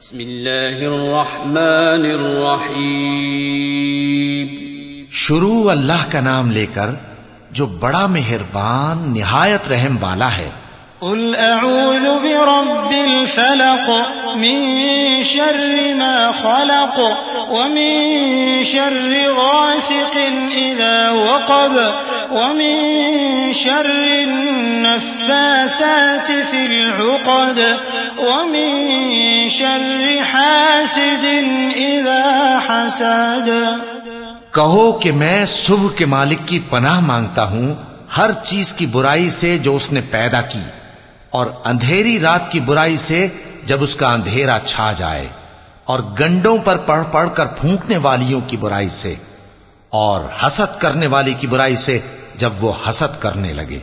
بسم الله الرحمن الرحيم शुरू अल्लाह का नाम लेकर जो बड़ा मेहरबान निहायत रहम वाला है قل أعوذ برب الفلق من شر ما خلق ومن شر غاسق إذا وقب ومن شر النفاثات في العقد ومن شر حاسد إذا حسد कहो कि मैं सुबह के मालिक की पनाह मांगता हूं हर चीज की बुराई से जो उसने पैदा की और अंधेरी रात की बुराई से जब उसका अंधेरा छा जाए और गंडों पर पढ़ पढ़ कर फूंकने वालियों की बुराई से और हसद करने वाली की बुराई से जब वो हसद करने लगे